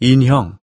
인형.